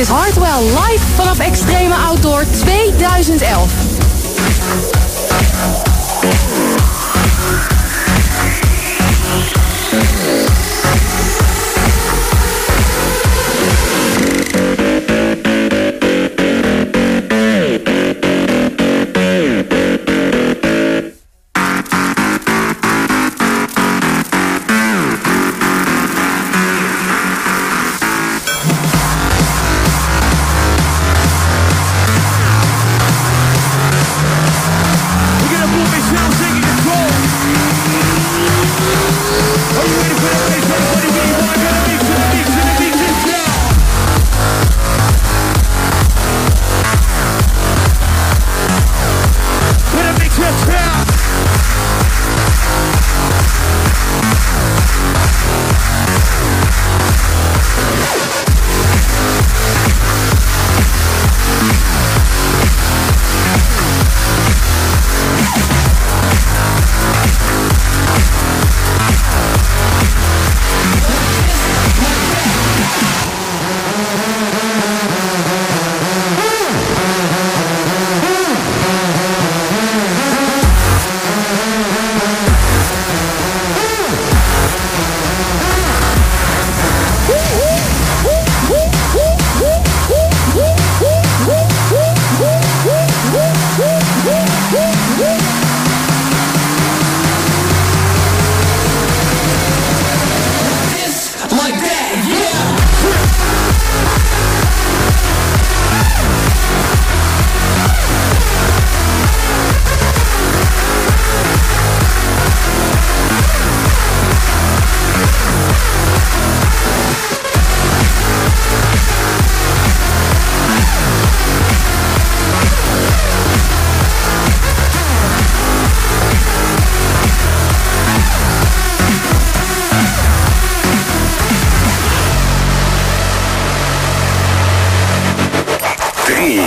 is Hardwell live vanaf Extreme Outdoor 2011.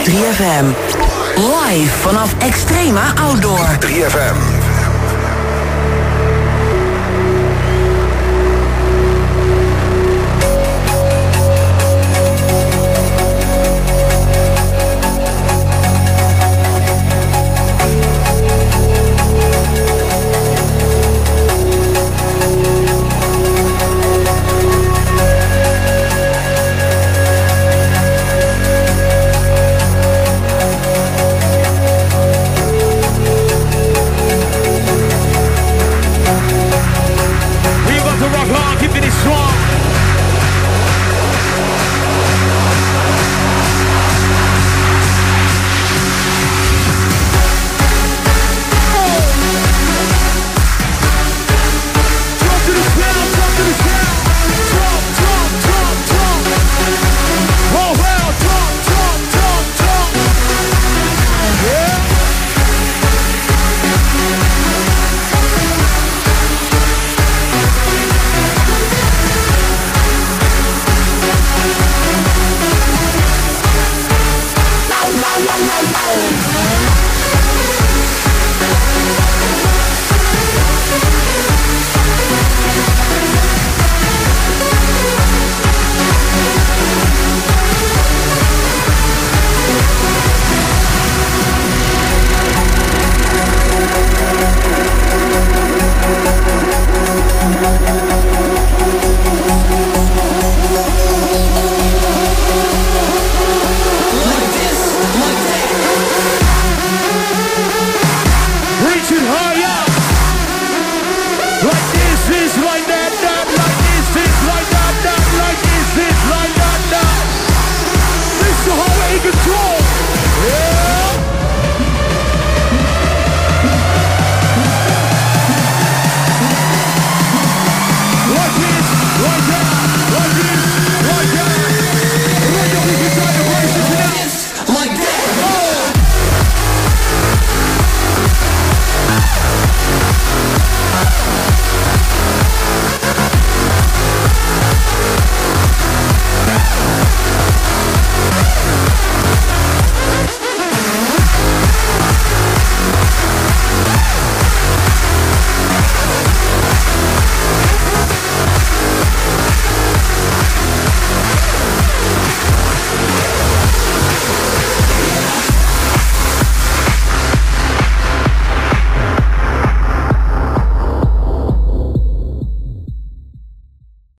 3FM. Live vanaf Extrema Outdoor. 3FM.